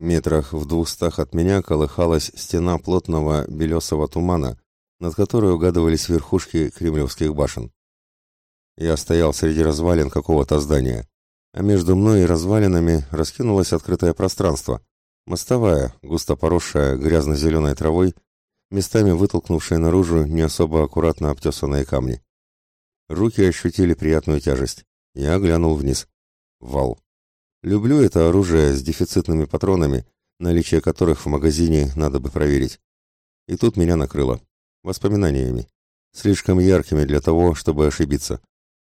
Метрах в двухстах от меня колыхалась стена плотного белесого тумана, над которой угадывались верхушки кремлевских башен. Я стоял среди развалин какого-то здания, а между мной и развалинами раскинулось открытое пространство, мостовая, густо поросшая грязно-зеленой травой, местами вытолкнувшая наружу не особо аккуратно обтесанные камни. Руки ощутили приятную тяжесть. Я глянул вниз. Вал. Люблю это оружие с дефицитными патронами, наличие которых в магазине надо бы проверить. И тут меня накрыло. Воспоминаниями. Слишком яркими для того, чтобы ошибиться.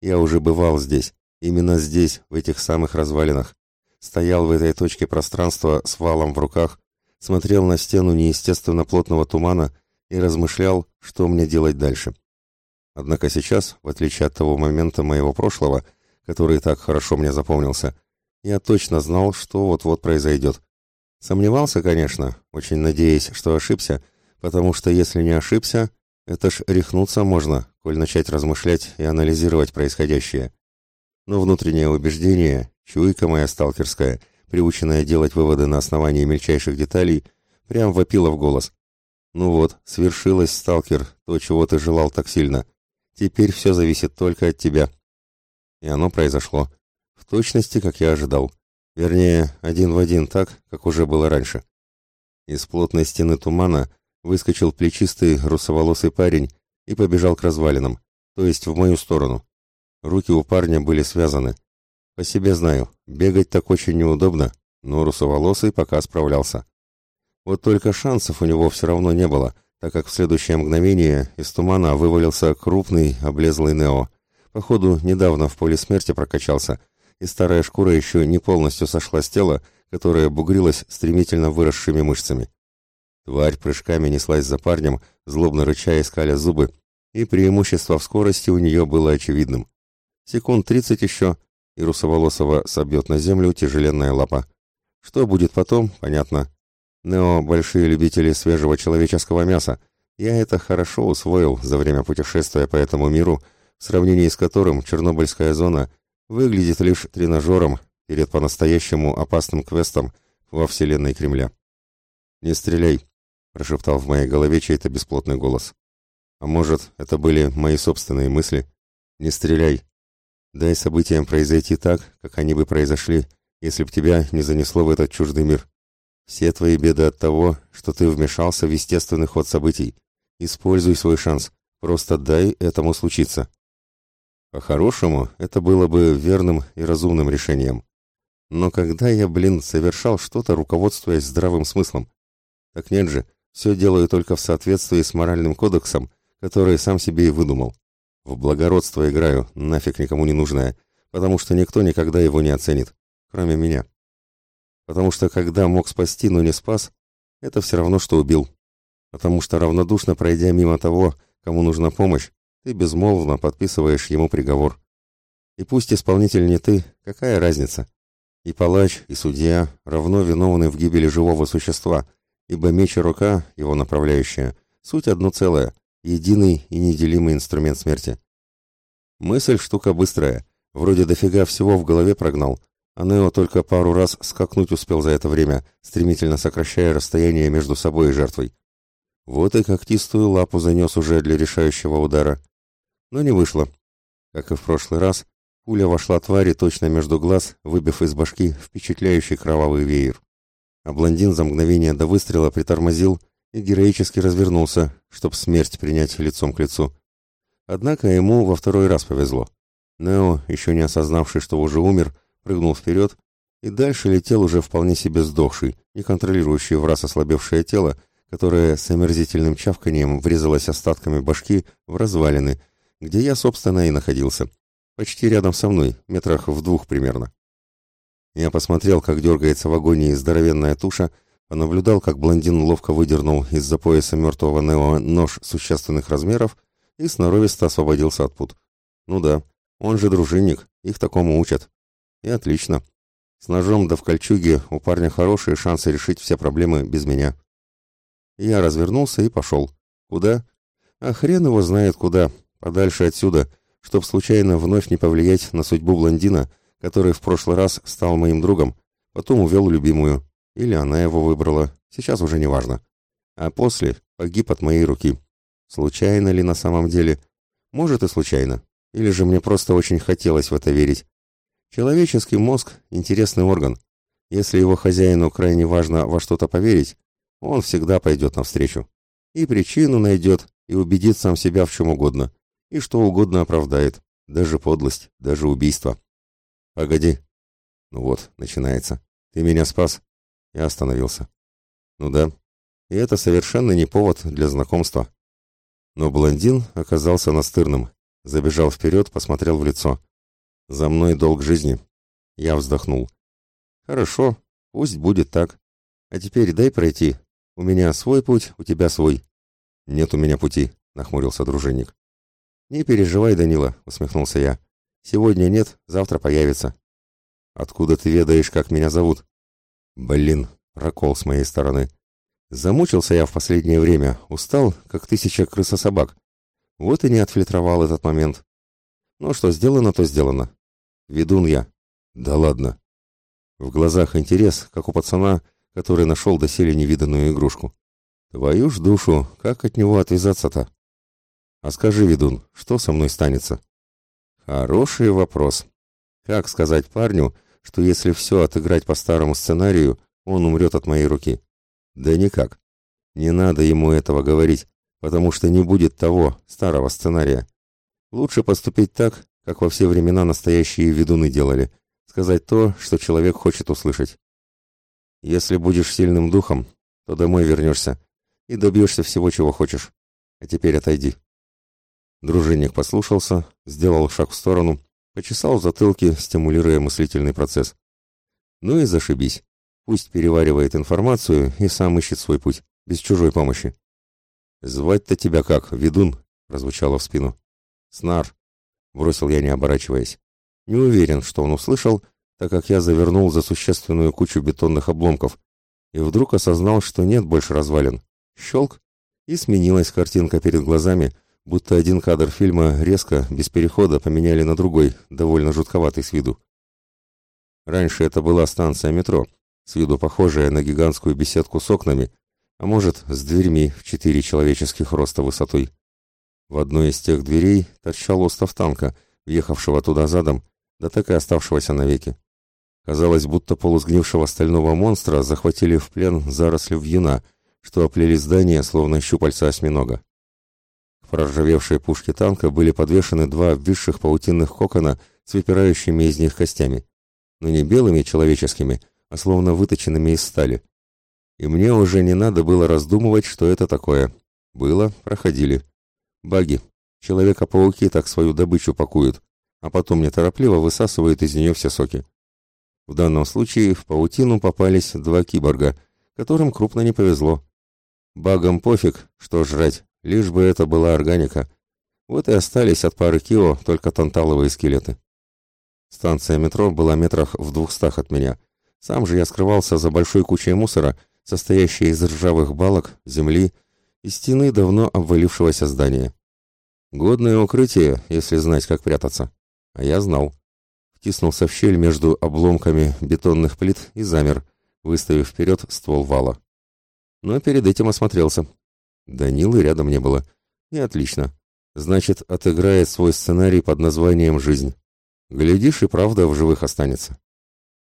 Я уже бывал здесь. Именно здесь, в этих самых развалинах. Стоял в этой точке пространства с валом в руках, смотрел на стену неестественно плотного тумана и размышлял, что мне делать дальше. Однако сейчас, в отличие от того момента моего прошлого, который так хорошо мне запомнился, я точно знал, что вот-вот произойдет. Сомневался, конечно, очень надеясь, что ошибся, потому что если не ошибся, это ж рехнуться можно, коль начать размышлять и анализировать происходящее. Но внутреннее убеждение, чуйка моя сталкерская, приученная делать выводы на основании мельчайших деталей, прям вопила в голос. Ну вот, свершилось, сталкер, то, чего ты желал так сильно. Теперь все зависит только от тебя. И оно произошло. В точности, как я ожидал. Вернее, один в один так, как уже было раньше. Из плотной стены тумана выскочил плечистый русоволосый парень и побежал к развалинам, то есть в мою сторону. Руки у парня были связаны. По себе знаю, бегать так очень неудобно, но русоволосый пока справлялся. Вот только шансов у него все равно не было, так как в следующее мгновение из тумана вывалился крупный, облезлый Нео. Походу, недавно в поле смерти прокачался — и старая шкура еще не полностью сошла с тела, которое бугрилось стремительно выросшими мышцами. Тварь прыжками неслась за парнем, злобно рыча и скаля зубы, и преимущество в скорости у нее было очевидным. Секунд тридцать еще, и Русоволосого собьет на землю тяжеленная лапа. Что будет потом, понятно. Нео — большие любители свежего человеческого мяса. Я это хорошо усвоил за время путешествия по этому миру, в сравнении с которым Чернобыльская зона выглядит лишь тренажером перед по-настоящему опасным квестом во вселенной Кремля. «Не стреляй», — прошептал в моей голове чей-то бесплотный голос. «А может, это были мои собственные мысли? Не стреляй. Дай событиям произойти так, как они бы произошли, если б тебя не занесло в этот чуждый мир. Все твои беды от того, что ты вмешался в естественный ход событий. Используй свой шанс. Просто дай этому случиться. По-хорошему, это было бы верным и разумным решением. Но когда я, блин, совершал что-то, руководствуясь здравым смыслом? Так нет же, все делаю только в соответствии с моральным кодексом, который сам себе и выдумал. В благородство играю, нафиг никому не нужное, потому что никто никогда его не оценит, кроме меня. Потому что когда мог спасти, но не спас, это все равно, что убил. Потому что равнодушно пройдя мимо того, кому нужна помощь, ты безмолвно подписываешь ему приговор. И пусть исполнитель не ты, какая разница? И палач, и судья равно виновны в гибели живого существа, ибо меч и рука, его направляющая, суть одно целое, единый и неделимый инструмент смерти. Мысль штука быстрая, вроде дофига всего в голове прогнал, а Нео только пару раз скакнуть успел за это время, стремительно сокращая расстояние между собой и жертвой. Вот и когтистую лапу занес уже для решающего удара но не вышло. Как и в прошлый раз, пуля вошла твари точно между глаз, выбив из башки впечатляющий кровавый веер. А блондин за мгновение до выстрела притормозил и героически развернулся, чтобы смерть принять лицом к лицу. Однако ему во второй раз повезло. Нео, еще не осознавший, что уже умер, прыгнул вперед и дальше летел уже вполне себе сдохший, не контролирующий в раз ослабевшее тело, которое с омерзительным чавканием врезалось остатками башки в развалины, где я, собственно, и находился. Почти рядом со мной, метрах в двух примерно. Я посмотрел, как дергается в агонии здоровенная туша, понаблюдал, как блондин ловко выдернул из-за пояса мертвого Нео нож существенных размеров и сноровисто освободился от пут. Ну да, он же дружинник, их такому учат. И отлично. С ножом да в кольчуге у парня хорошие шансы решить все проблемы без меня. Я развернулся и пошел. Куда? А хрен его знает куда, подальше отсюда, чтоб случайно вновь не повлиять на судьбу блондина, который в прошлый раз стал моим другом, потом увел любимую. или она его выбрала, сейчас уже не важно. А после погиб от моей руки. Случайно ли на самом деле? Может и случайно. Или же мне просто очень хотелось в это верить. Человеческий мозг – интересный орган. Если его хозяину крайне важно во что-то поверить, он всегда пойдет навстречу. И причину найдет, и убедит сам себя в чем угодно. И что угодно оправдает. Даже подлость, даже убийство. Погоди. Ну вот, начинается. Ты меня спас. Я остановился. Ну да. И это совершенно не повод для знакомства. Но блондин оказался настырным. Забежал вперед, посмотрел в лицо. «За мной долг жизни». Я вздохнул. «Хорошо, пусть будет так. А теперь дай пройти. У меня свой путь, у тебя свой». «Нет у меня пути», — нахмурился дружинник. «Не переживай, Данила», — усмехнулся я. «Сегодня нет, завтра появится». «Откуда ты ведаешь, как меня зовут?» «Блин, прокол с моей стороны. Замучился я в последнее время, устал, как тысяча крысособак. Вот и не отфильтровал этот момент. Ну что сделано, то сделано. Ведун я. Да ладно. В глазах интерес, как у пацана, который нашел доселе невиданную игрушку. Твою ж душу, как от него отвязаться-то? А скажи, ведун, что со мной станется? Хороший вопрос. Как сказать парню, что если все отыграть по старому сценарию, он умрет от моей руки? Да никак. Не надо ему этого говорить потому что не будет того, старого сценария. Лучше поступить так, как во все времена настоящие ведуны делали, сказать то, что человек хочет услышать. Если будешь сильным духом, то домой вернешься и добьешься всего, чего хочешь. А теперь отойди. Дружинник послушался, сделал шаг в сторону, почесал в затылке, стимулируя мыслительный процесс. Ну и зашибись. Пусть переваривает информацию и сам ищет свой путь, без чужой помощи. «Звать-то тебя как, ведун?» — прозвучало в спину. «Снар», — бросил я, не оборачиваясь. Не уверен, что он услышал, так как я завернул за существенную кучу бетонных обломков, и вдруг осознал, что нет больше развалин. Щелк, и сменилась картинка перед глазами, будто один кадр фильма резко, без перехода, поменяли на другой, довольно жутковатый с виду. Раньше это была станция метро, с виду похожая на гигантскую беседку с окнами, а может, с дверьми в четыре человеческих роста высотой. В одной из тех дверей торчал остов танка, въехавшего туда задом, да так и оставшегося навеки. Казалось, будто полусгнившего стального монстра захватили в плен заросли вьюна, что оплели здание, словно щупальца осьминога. К проржавевшей пушке танка были подвешены два обвисших паутинных кокона с выпирающими из них костями, но не белыми человеческими, а словно выточенными из стали. И мне уже не надо было раздумывать, что это такое. Было, проходили. Баги. Человека-пауки так свою добычу пакуют, а потом неторопливо высасывают из нее все соки. В данном случае в паутину попались два киборга, которым крупно не повезло. Багам пофиг, что жрать, лишь бы это была органика. Вот и остались от пары кио только танталовые скелеты. Станция метро была метрах в двухстах от меня. Сам же я скрывался за большой кучей мусора, состоящая из ржавых балок, земли и стены давно обвалившегося здания. Годное укрытие, если знать, как прятаться. А я знал. Втиснулся в щель между обломками бетонных плит и замер, выставив вперед ствол вала. Но перед этим осмотрелся. Данилы рядом не было. И отлично. Значит, отыграет свой сценарий под названием «Жизнь». Глядишь, и правда в живых останется.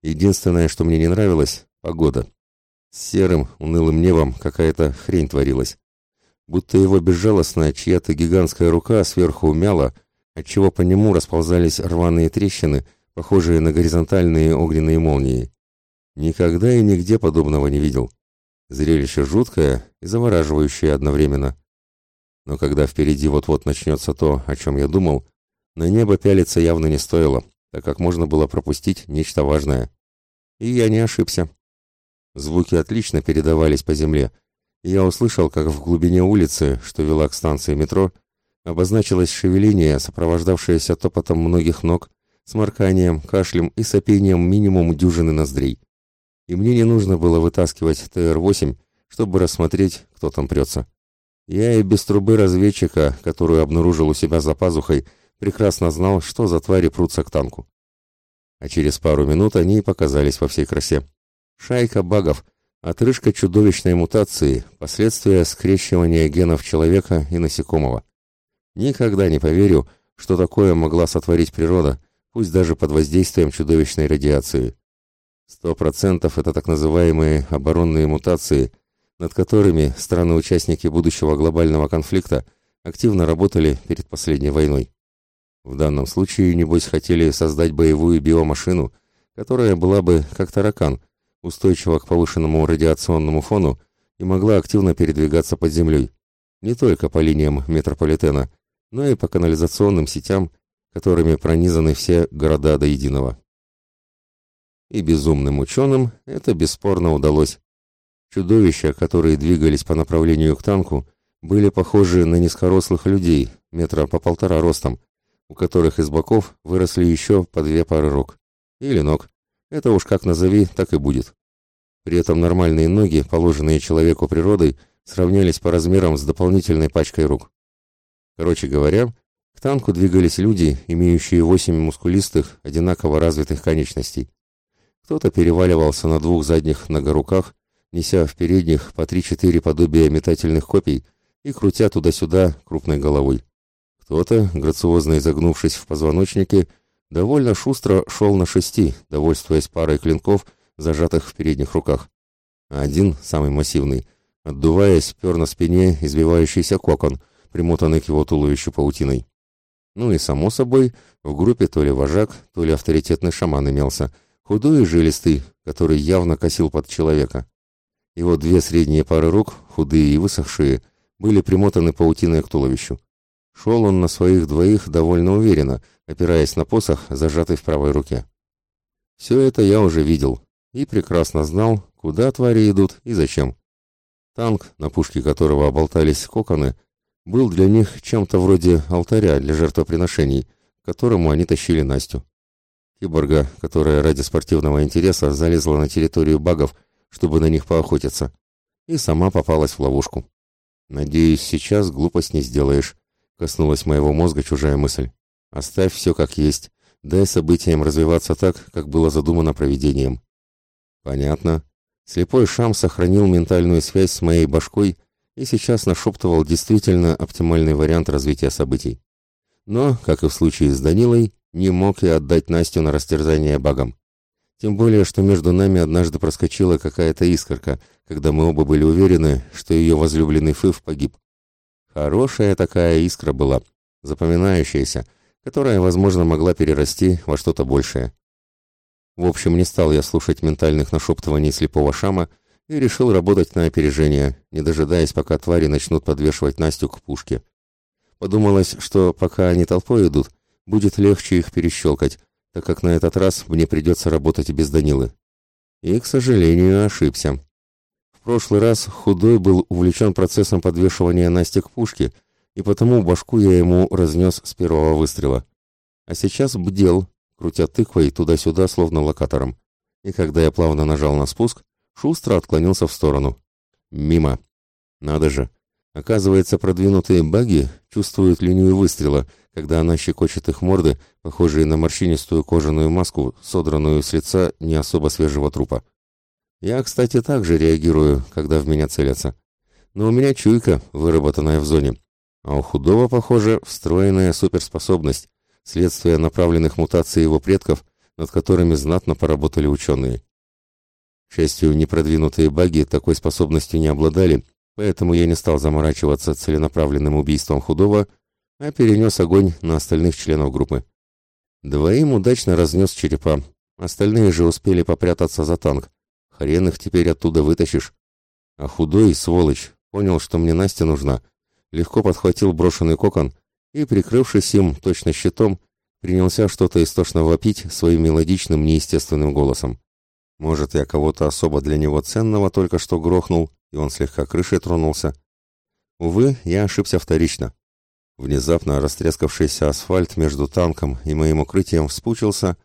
Единственное, что мне не нравилось — погода. С серым, унылым небом какая-то хрень творилась. Будто его безжалостная чья-то гигантская рука сверху умяла, отчего по нему расползались рваные трещины, похожие на горизонтальные огненные молнии. Никогда и нигде подобного не видел. Зрелище жуткое и завораживающее одновременно. Но когда впереди вот-вот начнется то, о чем я думал, на небо пялиться явно не стоило, так как можно было пропустить нечто важное. И я не ошибся. Звуки отлично передавались по земле. Я услышал, как в глубине улицы, что вела к станции метро, обозначилось шевеление, сопровождавшееся топотом многих ног, сморканием, кашлем и сопением минимум дюжины ноздрей. И мне не нужно было вытаскивать ТР-8, чтобы рассмотреть, кто там прется. Я и без трубы разведчика, которую обнаружил у себя за пазухой, прекрасно знал, что за твари прутся к танку. А через пару минут они показались во всей красе. Шайка багов, отрыжка чудовищной мутации, последствия скрещивания генов человека и насекомого. Никогда не поверю, что такое могла сотворить природа, пусть даже под воздействием чудовищной радиации. Сто процентов это так называемые оборонные мутации, над которыми страны-участники будущего глобального конфликта активно работали перед последней войной. В данном случае, небось, хотели создать боевую биомашину, которая была бы, как таракан, устойчива к повышенному радиационному фону и могла активно передвигаться под землей, не только по линиям метрополитена, но и по канализационным сетям, которыми пронизаны все города до единого. И безумным ученым это бесспорно удалось. Чудовища, которые двигались по направлению к танку, были похожи на низкорослых людей, метра по полтора ростом, у которых из боков выросли еще по две пары рук. Или ног. Это уж как назови, так и будет. При этом нормальные ноги, положенные человеку природой, сравнялись по размерам с дополнительной пачкой рук. Короче говоря, к танку двигались люди, имеющие восемь мускулистых, одинаково развитых конечностей. Кто-то переваливался на двух задних ногоруках, неся в передних по три-четыре подобия метательных копий и крутя туда-сюда крупной головой. Кто-то, грациозно изогнувшись в позвоночнике, довольно шустро шел на шести, довольствуясь парой клинков, зажатых в передних руках. А один, самый массивный, отдуваясь, пер на спине избивающийся кокон, примотанный к его туловищу паутиной. Ну и, само собой, в группе то ли вожак, то ли авторитетный шаман имелся, худой и жилистый, который явно косил под человека. Его две средние пары рук, худые и высохшие, были примотаны паутиной к туловищу. Шел он на своих двоих довольно уверенно, опираясь на посох, зажатый в правой руке. Все это я уже видел и прекрасно знал, куда твари идут и зачем. Танк, на пушке которого оболтались коконы, был для них чем-то вроде алтаря для жертвоприношений, к которому они тащили Настю. Киборга, которая ради спортивного интереса залезла на территорию багов, чтобы на них поохотиться, и сама попалась в ловушку. Надеюсь, сейчас глупость не сделаешь, Коснулась моего мозга чужая мысль. Оставь все как есть. Дай событиям развиваться так, как было задумано проведением. Понятно. Слепой Шам сохранил ментальную связь с моей башкой и сейчас нашептывал действительно оптимальный вариант развития событий. Но, как и в случае с Данилой, не мог я отдать Настю на растерзание багам. Тем более, что между нами однажды проскочила какая-то искорка, когда мы оба были уверены, что ее возлюбленный Фыв погиб. Хорошая такая искра была, запоминающаяся, которая, возможно, могла перерасти во что-то большее. В общем, не стал я слушать ментальных нашептываний слепого Шама и решил работать на опережение, не дожидаясь, пока твари начнут подвешивать Настю к пушке. Подумалось, что пока они толпой идут, будет легче их перещелкать, так как на этот раз мне придется работать без Данилы. И, к сожалению, ошибся прошлый раз Худой был увлечен процессом подвешивания Насти к пушке, и потому башку я ему разнес с первого выстрела. А сейчас бдел, крутя тыквой туда-сюда, словно локатором. И когда я плавно нажал на спуск, шустро отклонился в сторону. Мимо. Надо же. Оказывается, продвинутые баги чувствуют линию выстрела, когда она щекочет их морды, похожие на морщинистую кожаную маску, содранную с лица не особо свежего трупа. Я, кстати, также реагирую, когда в меня целятся. Но у меня чуйка, выработанная в зоне. А у худого, похоже, встроенная суперспособность, следствие направленных мутаций его предков, над которыми знатно поработали ученые. К счастью, непродвинутые баги такой способностью не обладали, поэтому я не стал заморачиваться целенаправленным убийством худого, а перенес огонь на остальных членов группы. Двоим удачно разнес черепа, остальные же успели попрятаться за танк, Хрен их теперь оттуда вытащишь. А худой, сволочь, понял, что мне Настя нужна, легко подхватил брошенный кокон и, прикрывшись им точно щитом, принялся что-то истошно вопить своим мелодичным, неестественным голосом. Может, я кого-то особо для него ценного только что грохнул, и он слегка крышей тронулся. Увы, я ошибся вторично. Внезапно растрескавшийся асфальт между танком и моим укрытием вспучился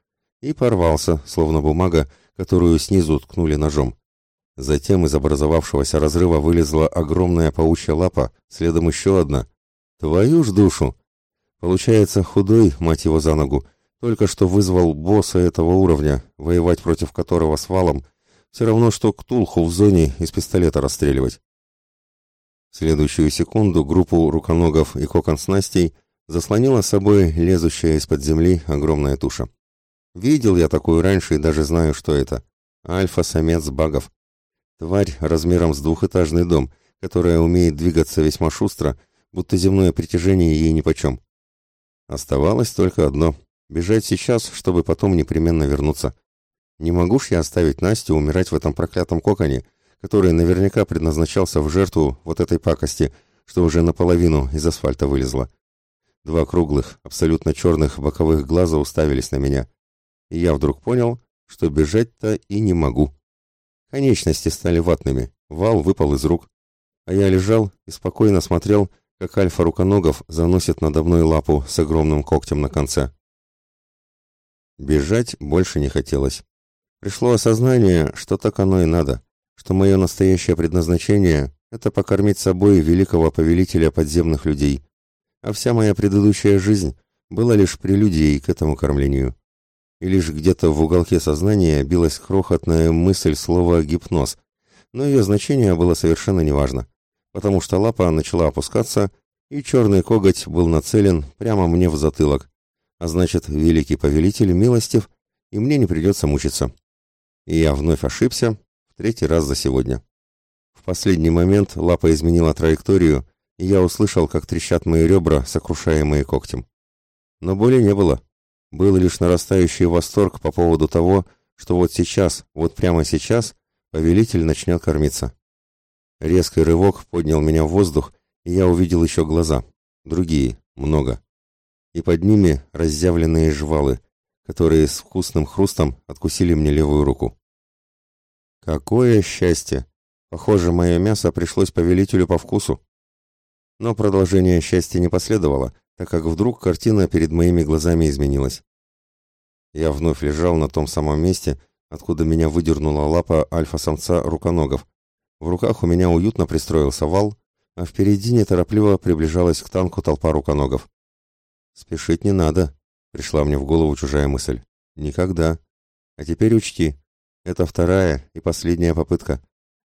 и порвался, словно бумага, которую снизу ткнули ножом. Затем из образовавшегося разрыва вылезла огромная паучья лапа, следом еще одна. Твою ж душу! Получается, худой, мать его за ногу, только что вызвал босса этого уровня, воевать против которого с валом, Все равно, что ктулху в зоне из пистолета расстреливать. В следующую секунду группу руконогов и кокон снастей заслонила собой лезущая из-под земли огромная туша. Видел я такую раньше и даже знаю, что это. Альфа-самец багов. Тварь размером с двухэтажный дом, которая умеет двигаться весьма шустро, будто земное притяжение ей нипочем. Оставалось только одно — бежать сейчас, чтобы потом непременно вернуться. Не могу ж я оставить Настю умирать в этом проклятом коконе, который наверняка предназначался в жертву вот этой пакости, что уже наполовину из асфальта вылезла. Два круглых, абсолютно черных боковых глаза уставились на меня. И я вдруг понял, что бежать-то и не могу. Конечности стали ватными, вал выпал из рук. А я лежал и спокойно смотрел, как альфа-руконогов заносит надо мной лапу с огромным когтем на конце. Бежать больше не хотелось. Пришло осознание, что так оно и надо, что мое настоящее предназначение — это покормить собой великого повелителя подземных людей, а вся моя предыдущая жизнь была лишь прелюдией к этому кормлению. И лишь где-то в уголке сознания билась крохотная мысль слова «гипноз», но ее значение было совершенно неважно, потому что лапа начала опускаться, и черный коготь был нацелен прямо мне в затылок, а значит, великий повелитель милостив, и мне не придется мучиться. И я вновь ошибся, в третий раз за сегодня. В последний момент лапа изменила траекторию, и я услышал, как трещат мои ребра, сокрушаемые когтем. Но боли не было. Был лишь нарастающий восторг по поводу того, что вот сейчас, вот прямо сейчас, повелитель начнет кормиться. Резкий рывок поднял меня в воздух, и я увидел еще глаза. Другие, много. И под ними разъявленные жвалы, которые с вкусным хрустом откусили мне левую руку. Какое счастье! Похоже, мое мясо пришлось повелителю по вкусу. Но продолжение счастья не последовало, так как вдруг картина перед моими глазами изменилась. Я вновь лежал на том самом месте, откуда меня выдернула лапа альфа-самца руконогов. В руках у меня уютно пристроился вал, а впереди неторопливо приближалась к танку толпа руконогов. «Спешить не надо», — пришла мне в голову чужая мысль. «Никогда. А теперь учти, это вторая и последняя попытка.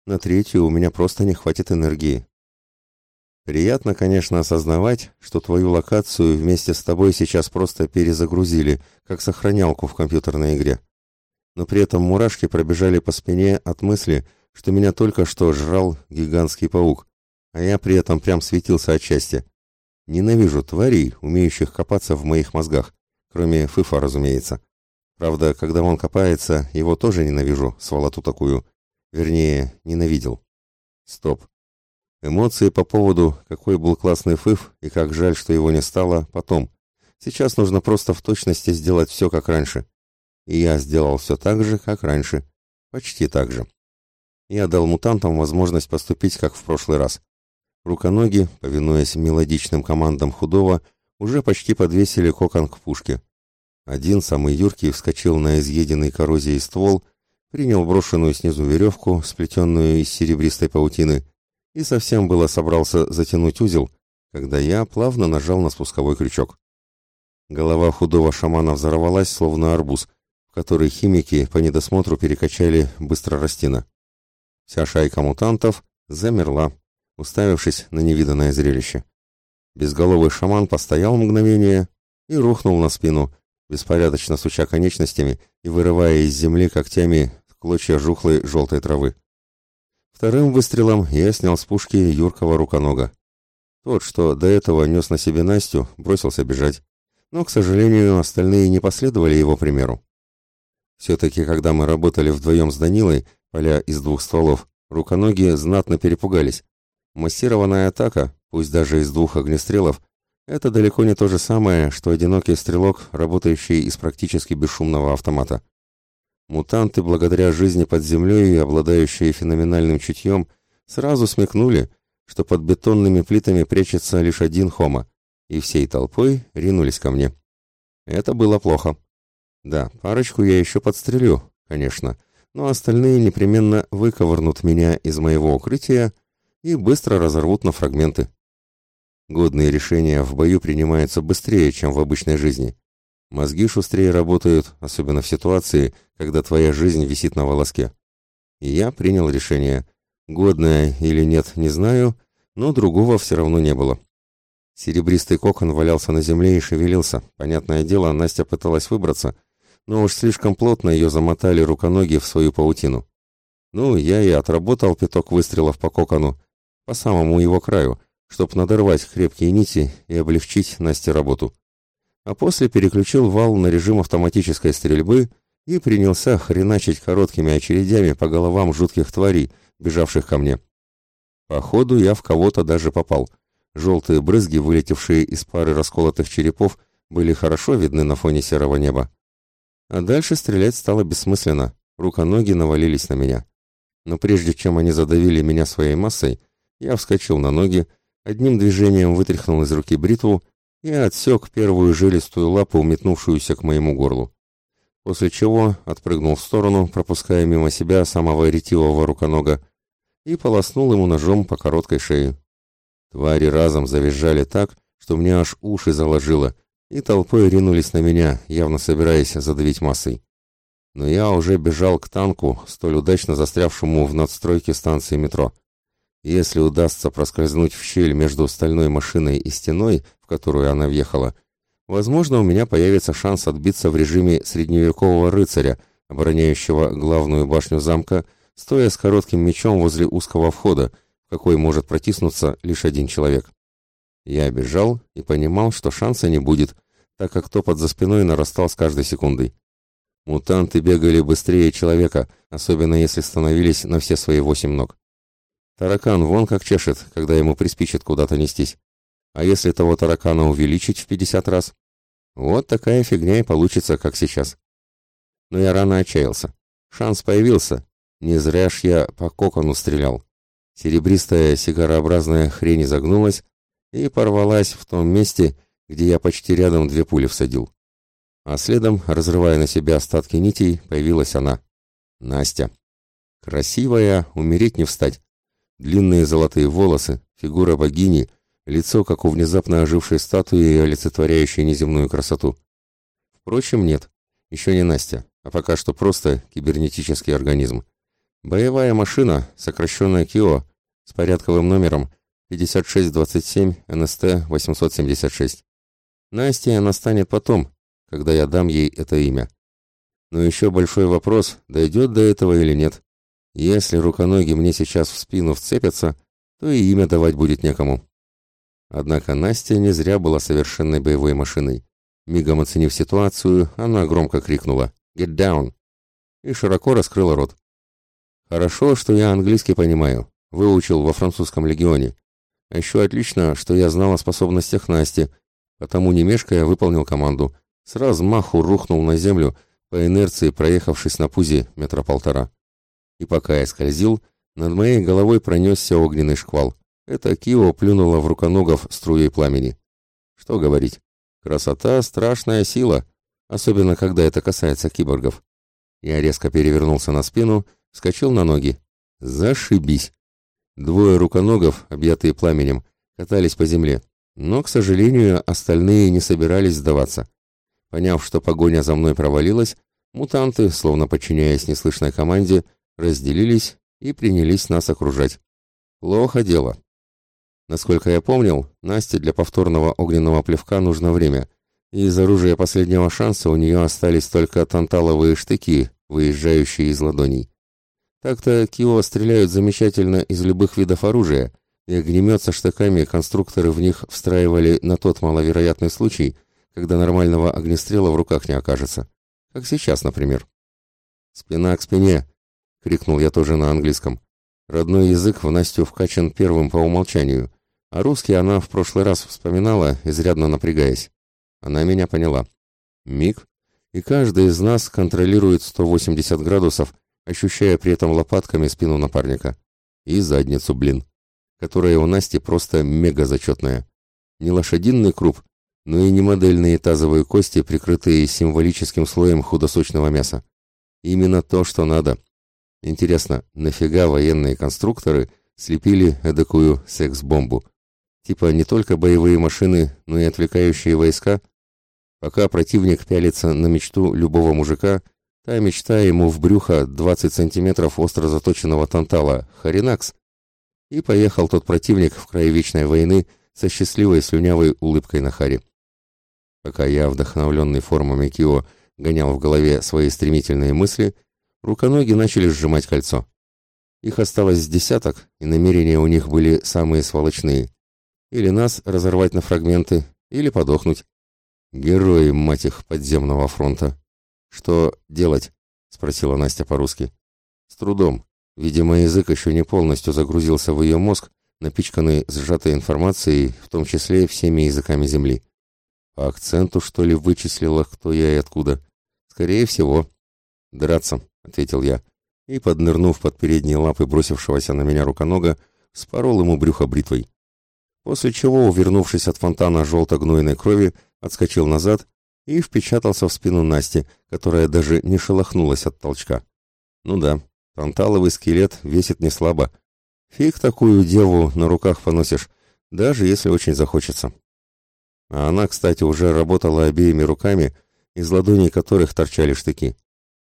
На третью у меня просто не хватит энергии». Приятно, конечно, осознавать, что твою локацию вместе с тобой сейчас просто перезагрузили, как сохранялку в компьютерной игре. Но при этом мурашки пробежали по спине от мысли, что меня только что жрал гигантский паук, а я при этом прям светился от счастья. Ненавижу тварей, умеющих копаться в моих мозгах, кроме Фыфа, разумеется. Правда, когда он копается, его тоже ненавижу, сволоту такую. Вернее, ненавидел. Стоп. Эмоции по поводу, какой был классный Фыф и как жаль, что его не стало, потом. Сейчас нужно просто в точности сделать все, как раньше. И я сделал все так же, как раньше. Почти так же. Я дал мутантам возможность поступить, как в прошлый раз. Руконоги, повинуясь мелодичным командам худого, уже почти подвесили кокон к пушке. Один, самый юркий, вскочил на изъеденный коррозией ствол, принял брошенную снизу веревку, сплетенную из серебристой паутины, и совсем было собрался затянуть узел, когда я плавно нажал на спусковой крючок. Голова худого шамана взорвалась, словно арбуз, в который химики по недосмотру перекачали быстрорастина. Вся шайка мутантов замерла, уставившись на невиданное зрелище. Безголовый шаман постоял мгновение и рухнул на спину, беспорядочно суча конечностями и вырывая из земли когтями клочья жухлой желтой травы. Вторым выстрелом я снял с пушки юркого руконога. Тот, что до этого нес на себе Настю, бросился бежать. Но, к сожалению, остальные не последовали его примеру. Все-таки, когда мы работали вдвоем с Данилой, поля из двух стволов, руконоги знатно перепугались. Массированная атака, пусть даже из двух огнестрелов, это далеко не то же самое, что одинокий стрелок, работающий из практически бесшумного автомата. Мутанты, благодаря жизни под землей и обладающие феноменальным чутьем, сразу смекнули, что под бетонными плитами прячется лишь один хома, и всей толпой ринулись ко мне. Это было плохо. Да, парочку я еще подстрелю, конечно, но остальные непременно выковырнут меня из моего укрытия и быстро разорвут на фрагменты. Годные решения в бою принимаются быстрее, чем в обычной жизни. Мозги шустрее работают, особенно в ситуации, когда твоя жизнь висит на волоске. И я принял решение. Годное или нет, не знаю, но другого все равно не было. Серебристый кокон валялся на земле и шевелился. Понятное дело, Настя пыталась выбраться, но уж слишком плотно ее замотали руконоги в свою паутину. Ну, я и отработал пяток выстрелов по кокону, по самому его краю, чтобы надорвать крепкие нити и облегчить Насте работу. А после переключил вал на режим автоматической стрельбы и принялся хреначить короткими очередями по головам жутких тварей, бежавших ко мне. Походу, я в кого-то даже попал. Желтые брызги, вылетевшие из пары расколотых черепов, были хорошо видны на фоне серого неба. А дальше стрелять стало бессмысленно. Рука-ноги навалились на меня. Но прежде чем они задавили меня своей массой, я вскочил на ноги, одним движением вытряхнул из руки бритву и отсек первую жилистую лапу, метнувшуюся к моему горлу. После чего отпрыгнул в сторону, пропуская мимо себя самого ретивого руконога, и полоснул ему ножом по короткой шее. Твари разом завизжали так, что мне аж уши заложило, и толпой ринулись на меня, явно собираясь задавить массой. Но я уже бежал к танку, столь удачно застрявшему в надстройке станции метро. Если удастся проскользнуть в щель между стальной машиной и стеной, в которую она въехала, возможно, у меня появится шанс отбиться в режиме средневекового рыцаря, обороняющего главную башню замка, стоя с коротким мечом возле узкого входа, в какой может протиснуться лишь один человек. Я бежал и понимал, что шанса не будет, так как топот за спиной нарастал с каждой секундой. Мутанты бегали быстрее человека, особенно если становились на все свои восемь ног. Таракан вон как чешет, когда ему приспичит куда-то нестись. А если того таракана увеличить в 50 раз? Вот такая фигня и получится, как сейчас. Но я рано отчаялся. Шанс появился. Не зря ж я по кокону стрелял. Серебристая сигарообразная хрень изогнулась и порвалась в том месте, где я почти рядом две пули всадил. А следом, разрывая на себя остатки нитей, появилась она. Настя. Красивая, умереть не встать. Длинные золотые волосы, фигура богини, лицо, как у внезапно ожившей статуи, олицетворяющей неземную красоту. Впрочем, нет, еще не Настя, а пока что просто кибернетический организм. Боевая машина, сокращенная КИО, с порядковым номером 5627 НСТ-876. Настя она станет потом, когда я дам ей это имя. Но еще большой вопрос, дойдет до этого или нет. Если руконоги мне сейчас в спину вцепятся, то и имя давать будет некому. Однако Настя не зря была совершенной боевой машиной. Мигом оценив ситуацию, она громко крикнула «Get down!» и широко раскрыла рот. «Хорошо, что я английский понимаю, выучил во французском легионе. А еще отлично, что я знал о способностях Насти, потому не мешкая выполнил команду. С размаху рухнул на землю, по инерции проехавшись на пузе метра полтора и пока я скользил, над моей головой пронесся огненный шквал. Это Кио плюнуло в руконогов струей пламени. Что говорить? Красота — страшная сила, особенно когда это касается киборгов. Я резко перевернулся на спину, вскочил на ноги. Зашибись! Двое руконогов, объятые пламенем, катались по земле, но, к сожалению, остальные не собирались сдаваться. Поняв, что погоня за мной провалилась, мутанты, словно подчиняясь неслышной команде, разделились и принялись нас окружать. Плохо дело. Насколько я помнил, Насте для повторного огненного плевка нужно время, и из оружия последнего шанса у нее остались только танталовые штыки, выезжающие из ладоней. Так-то Кио стреляют замечательно из любых видов оружия, и огнемет со штыками конструкторы в них встраивали на тот маловероятный случай, когда нормального огнестрела в руках не окажется. Как сейчас, например. Спина к спине, — крикнул я тоже на английском. Родной язык в Настю вкачан первым по умолчанию, а русский она в прошлый раз вспоминала, изрядно напрягаясь. Она меня поняла. Миг, и каждый из нас контролирует 180 градусов, ощущая при этом лопатками спину напарника. И задницу, блин, которая у Насти просто мега зачетная. Не лошадиный круп, но и не модельные тазовые кости, прикрытые символическим слоем худосочного мяса. Именно то, что надо — Интересно, нафига военные конструкторы слепили эдакую секс-бомбу? Типа не только боевые машины, но и отвлекающие войска? Пока противник пялится на мечту любого мужика, Та мечта ему в брюхо 20 сантиметров остро заточенного тантала, Харинакс. И поехал тот противник в край вечной войны со счастливой слюнявой улыбкой на Харе. Пока я, вдохновленный формами Кио, гонял в голове свои стремительные мысли, руконоги начали сжимать кольцо. Их осталось с десяток, и намерения у них были самые сволочные. Или нас разорвать на фрагменты, или подохнуть. Герои, мать их, подземного фронта. «Что делать?» — спросила Настя по-русски. «С трудом. Видимо, язык еще не полностью загрузился в ее мозг, напичканный сжатой информацией, в том числе всеми языками Земли. По акценту, что ли, вычислила, кто я и откуда? Скорее всего. «Драться», — ответил я, и, поднырнув под передние лапы бросившегося на меня руконога, спорол ему брюхо бритвой. После чего, увернувшись от фонтана желто-гнойной крови, отскочил назад и впечатался в спину Насти, которая даже не шелохнулась от толчка. Ну да, танталовый скелет весит не слабо. Фиг такую деву на руках поносишь, даже если очень захочется. А она, кстати, уже работала обеими руками, из ладоней которых торчали штыки.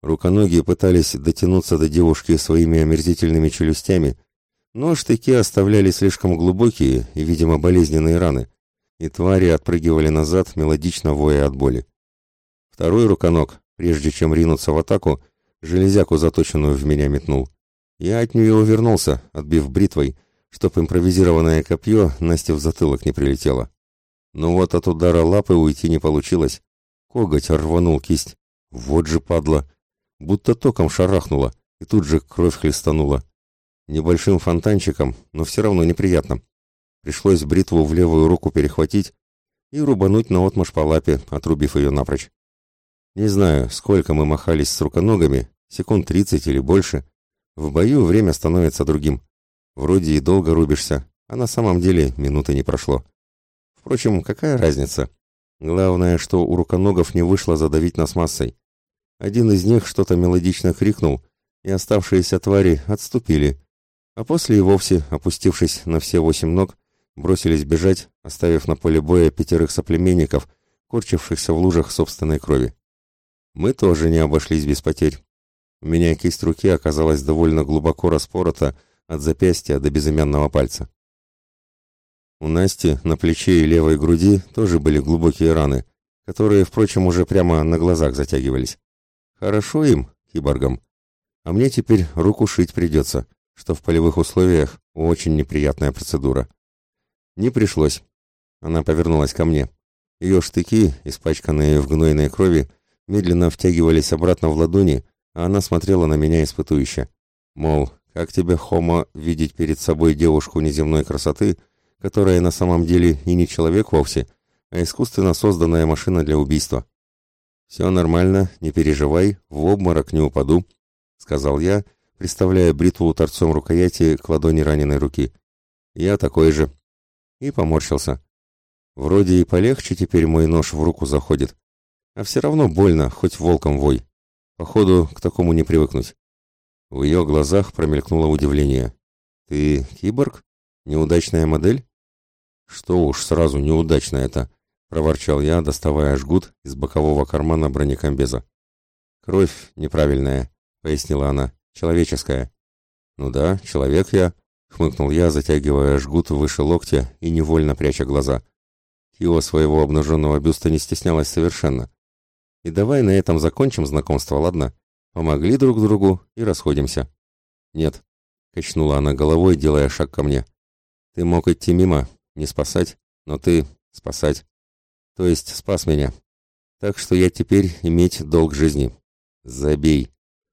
Руконогие пытались дотянуться до девушки своими омерзительными челюстями, но штыки оставляли слишком глубокие и, видимо, болезненные раны, и твари отпрыгивали назад, мелодично воя от боли. Второй руконог, прежде чем ринуться в атаку, железяку, заточенную в меня, метнул. Я от нее увернулся, отбив бритвой, чтоб импровизированное копье Насте в затылок не прилетело. Но вот от удара лапы уйти не получилось. Коготь рванул кисть. Вот же падла. Будто током шарахнуло, и тут же кровь хлестанула. Небольшим фонтанчиком, но все равно неприятно. Пришлось бритву в левую руку перехватить и рубануть наотмашь по лапе, отрубив ее напрочь. Не знаю, сколько мы махались с руконогами, секунд тридцать или больше. В бою время становится другим. Вроде и долго рубишься, а на самом деле минуты не прошло. Впрочем, какая разница? Главное, что у руконогов не вышло задавить нас массой. Один из них что-то мелодично крикнул, и оставшиеся твари отступили, а после и вовсе, опустившись на все восемь ног, бросились бежать, оставив на поле боя пятерых соплеменников, корчившихся в лужах собственной крови. Мы тоже не обошлись без потерь. У меня кисть руки оказалась довольно глубоко распорота от запястья до безымянного пальца. У Насти на плече и левой груди тоже были глубокие раны, которые, впрочем, уже прямо на глазах затягивались. Хорошо им, киборгам. А мне теперь руку шить придется, что в полевых условиях очень неприятная процедура. Не пришлось. Она повернулась ко мне. Ее штыки, испачканные в гнойной крови, медленно втягивались обратно в ладони, а она смотрела на меня испытующе. Мол, как тебе, Хомо, видеть перед собой девушку неземной красоты, которая на самом деле и не человек вовсе, а искусственно созданная машина для убийства? «Все нормально, не переживай, в обморок не упаду», — сказал я, приставляя бритву торцом рукояти к ладони раненой руки. «Я такой же», и поморщился. Вроде и полегче теперь мой нож в руку заходит, а все равно больно, хоть волком вой. Походу, к такому не привыкнуть. В ее глазах промелькнуло удивление. «Ты киборг? Неудачная модель?» «Что уж сразу неудачно это», — проворчал я, доставая жгут из бокового кармана бронекомбеза. «Кровь неправильная», — пояснила она, — «человеческая». «Ну да, человек я, хмыкнул я, затягивая жгут выше локтя и невольно пряча глаза. Его своего обнаженного бюста не стеснялась совершенно. И давай на этом закончим знакомство, ладно? Помогли друг другу и расходимся. Нет, качнула она головой, делая шаг ко мне. Ты мог идти мимо, не спасать, но ты спасать. То есть спас меня. Так что я теперь иметь долг жизни. Забей.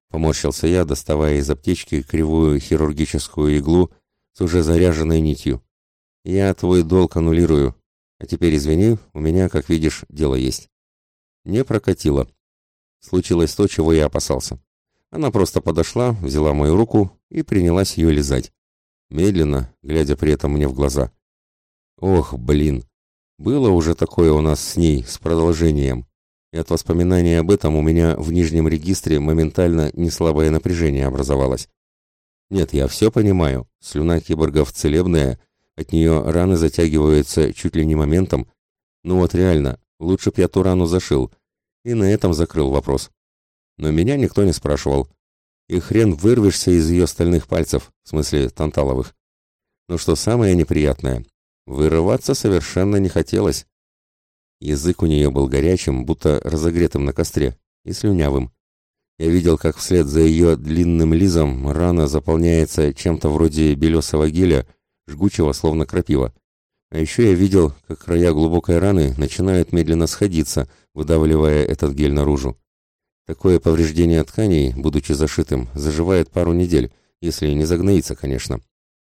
Поморщился я, доставая из аптечки кривую хирургическую иглу с уже заряженной нитью. «Я твой долг аннулирую. А теперь извини, у меня, как видишь, дело есть». Не прокатило. Случилось то, чего я опасался. Она просто подошла, взяла мою руку и принялась ее лизать. Медленно, глядя при этом мне в глаза. Ох, блин. Было уже такое у нас с ней, с продолжением. И от воспоминания об этом у меня в нижнем регистре моментально неслабое напряжение образовалось. Нет, я все понимаю. Слюна киборгов целебная, от нее раны затягиваются чуть ли не моментом. Ну вот реально, лучше б я ту рану зашил. И на этом закрыл вопрос. Но меня никто не спрашивал. И хрен вырвешься из ее стальных пальцев, в смысле танталовых. Но что самое неприятное, вырываться совершенно не хотелось. Язык у нее был горячим, будто разогретым на костре, и слюнявым. Я видел, как вслед за ее длинным лизом рана заполняется чем-то вроде белесого геля, жгучего, словно крапива. А еще я видел, как края глубокой раны начинают медленно сходиться, выдавливая этот гель наружу. Такое повреждение тканей, будучи зашитым, заживает пару недель, если не загноится, конечно.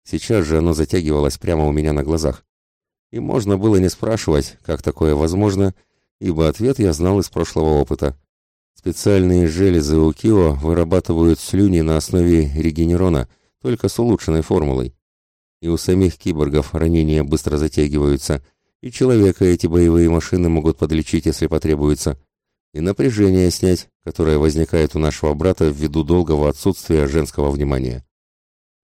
Сейчас же оно затягивалось прямо у меня на глазах. И можно было не спрашивать, как такое возможно, ибо ответ я знал из прошлого опыта. Специальные железы у Кио вырабатывают слюни на основе регенерона, только с улучшенной формулой и у самих киборгов ранения быстро затягиваются, и человека эти боевые машины могут подлечить, если потребуется, и напряжение снять, которое возникает у нашего брата ввиду долгого отсутствия женского внимания.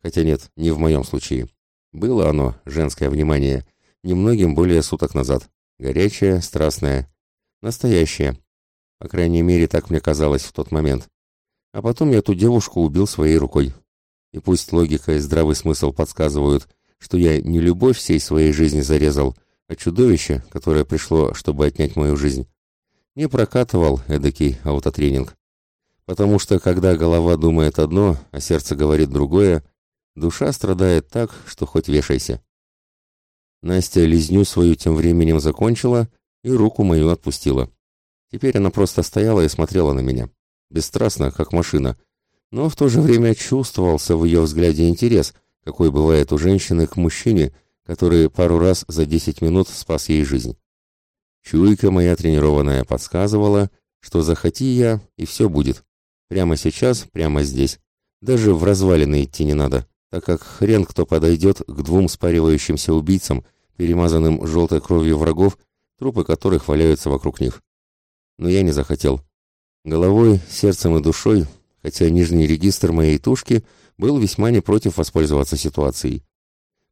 Хотя нет, не в моем случае. Было оно, женское внимание, немногим более суток назад. Горячее, страстное, настоящее. По крайней мере, так мне казалось в тот момент. А потом я ту девушку убил своей рукой. И пусть логика и здравый смысл подсказывают, что я не любовь всей своей жизни зарезал, а чудовище, которое пришло, чтобы отнять мою жизнь, не прокатывал эдакий аутотренинг. Потому что, когда голова думает одно, а сердце говорит другое, душа страдает так, что хоть вешайся. Настя лизню свою тем временем закончила и руку мою отпустила. Теперь она просто стояла и смотрела на меня, бесстрастно, как машина, но в то же время чувствовался в ее взгляде интерес, какой бывает у женщины к мужчине, который пару раз за десять минут спас ей жизнь. Чуйка моя тренированная подсказывала, что захоти я, и все будет. Прямо сейчас, прямо здесь. Даже в развалины идти не надо, так как хрен кто подойдет к двум спаривающимся убийцам, перемазанным желтой кровью врагов, трупы которых валяются вокруг них. Но я не захотел. Головой, сердцем и душой хотя нижний регистр моей тушки был весьма не против воспользоваться ситуацией.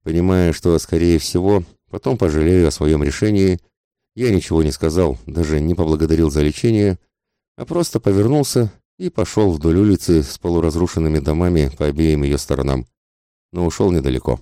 Понимая, что, скорее всего, потом пожалею о своем решении, я ничего не сказал, даже не поблагодарил за лечение, а просто повернулся и пошел вдоль улицы с полуразрушенными домами по обеим ее сторонам. Но ушел недалеко.